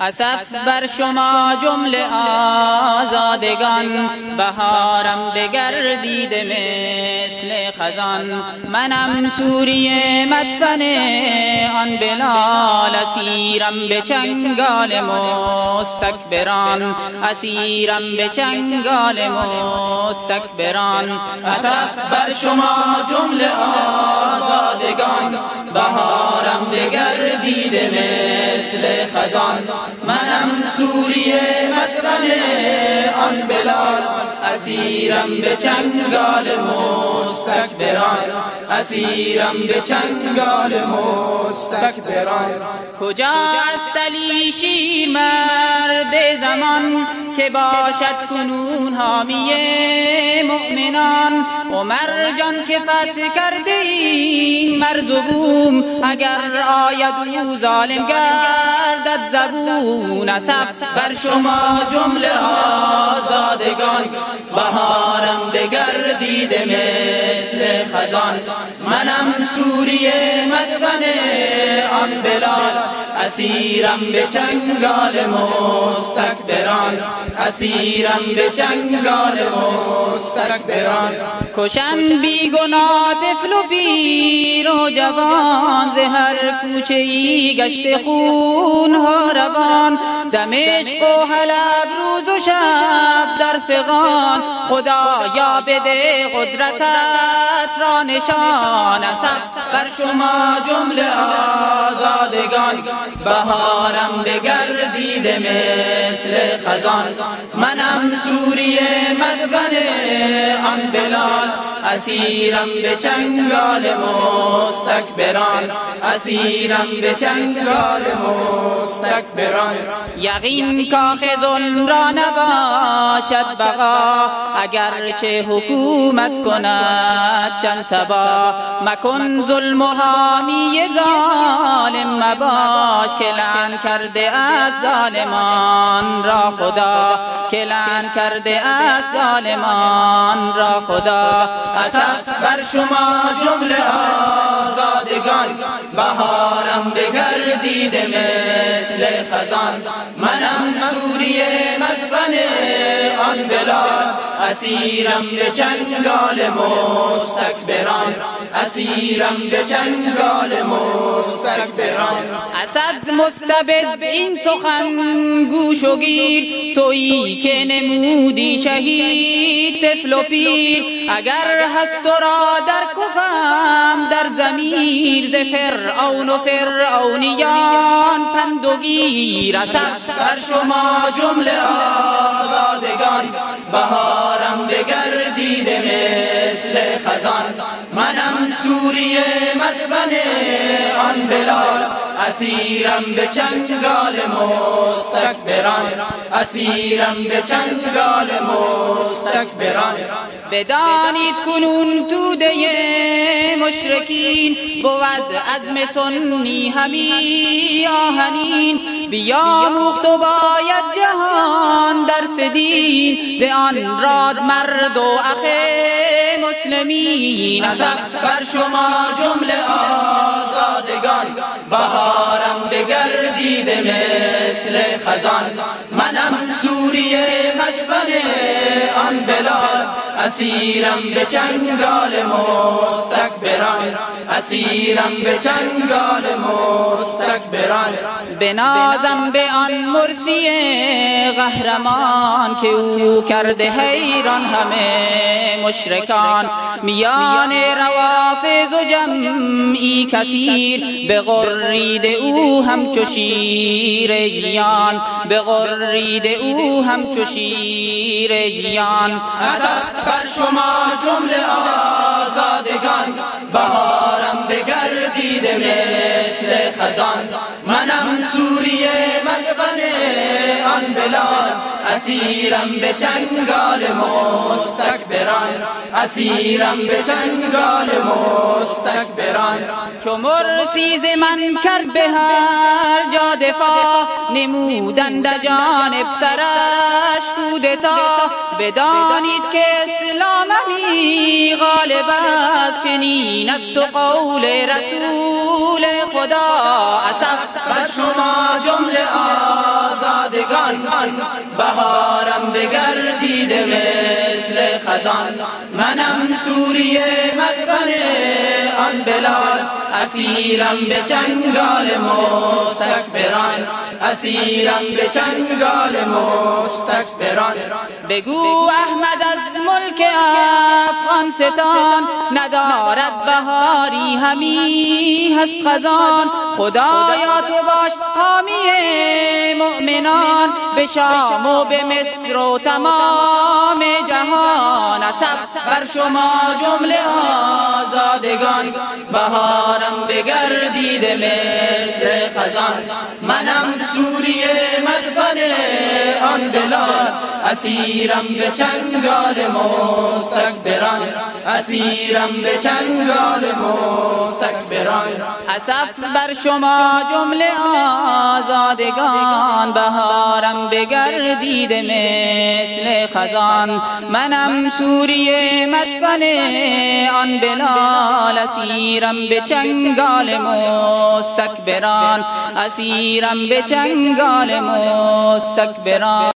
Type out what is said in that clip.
اسف بر شما جمله آزادگان بهارم بگردیده مثل خزان. منم سوریه مدفن آن بلال اسیرم به چنگال مستکبران. اسیرم به چنگال مستکبران. اسف بر شما جمله آزادگان بهارم بگردیده مثل خزان. منم سوریه مدبن آن بلال. اسیرم به چنگال مستکبران. اسیرم به چنگال مستکبران. کجا است علی شیر مرد زمان؟ که باشد کنون حامی مؤمنان. عمر جان که فتح کرده این مرز و بوم اگر آید او ظالم گردد زبون اسب بر شما جمله آزادگان بهارم بگردیده مثل خزان. منم سوریه مدفن آن بلال اسیرم به چنگال مستکبران اسیرم به چنگال مستکبران کشن بیگناه طفل و پیر و جوان ز هر کوچه ای گشت خون ها روان. دمشق و حلب روز و شب در فغان. خدایا بده قدرتت را نشان. اسب بر شما جمله آزادگان. بهارم بگردیده مثل خزان. منم سوریه مدفن آن بلال. اسیرم به چنگال مستکبران اسیرم به چنگال مستکبران یقین کاخ ظلم را نباشد بقا. اگر چه حکومت کند چند سبا. مکن ظلم و حامی ظالم مباش که لعن کرده از ظالمان را خدا. که لعن کرده از ظالمان را خدا. اسف بر شما جمله آزادگان. بهارم بگردیده مثل خزان. منم سوریه مدفن آن بلال اسیرم به چنگال مستکبران. اسیرم به چنگال مستکبران. اسد مستبد این سخن گوش و گیر. تویی که نمودی شهید طفل و پیر. اگر هست را در کفم در زمیر ز فرعون و فرعونیان پند و گیر. بر شما جمله آزادگان بهارم بگردیده مثل خزان. منم سوریه مدفن آن بلال اسیرم به چنگال مستکبران. اسیرم به چنگال مستکبران. بدانید کنون توده مشرکین بود عزم سنی همی آهنین. بیاموخت و باید جهان در دین. ز آن راد مرد و اخ مسلمین. بر شما جمله آزادگان. بهارم بگردیده مثل خزان. منم سوریه مدفن آن بلال. اسیرم به چنگال مستکبران. اسیرم به چنگال مستکبران. بنازم به آن مرسی قهرمان که او کرده حیران همه مشرکان. میان روافض و جمعی کثیر به غرید او همچو شیر جیان به غرید او همچو شیر جیان بر شما جمله آزادگان بهارم بگردیده مثل خزان. منم سوریه مدفن آن بلال اسیرم به چنگال مستکبران اسیرم به چنگال مستکبران. چو مرسیز من کرد به هر جا دفاع نمودند جانب سرش کودتا بدانید که اسلام همی غالب است چنین است و قول رسول خدا. اسف بر شما جمله آز آزادگان بهارم بگردیده مثل خزان. منم سوریه مدفن آن بلاد اسیرم به چنگال مستکبران اسیرم به چنگال مستکبران بگو احمد از ملک افغان ستان ندارد بهاری همی هست خزان. خدایا تو باش حامی مؤمنان به شام و به مصر و تمام جهان. اصف بر شما جمله آزادگان. بهارم بگردیده مثل خزان. منم سوریه مدفن آن بلاد اسیرم به چنگال مستکبران. اسیرم به چنگال مستکبران. اسف بر شما جمله آزادگان بهارم بگردیده مثل خزان. منم سوریه مدفن آن بلال اسیرم به چنگال مستکبران. اسیرم به چنگال مستکبران.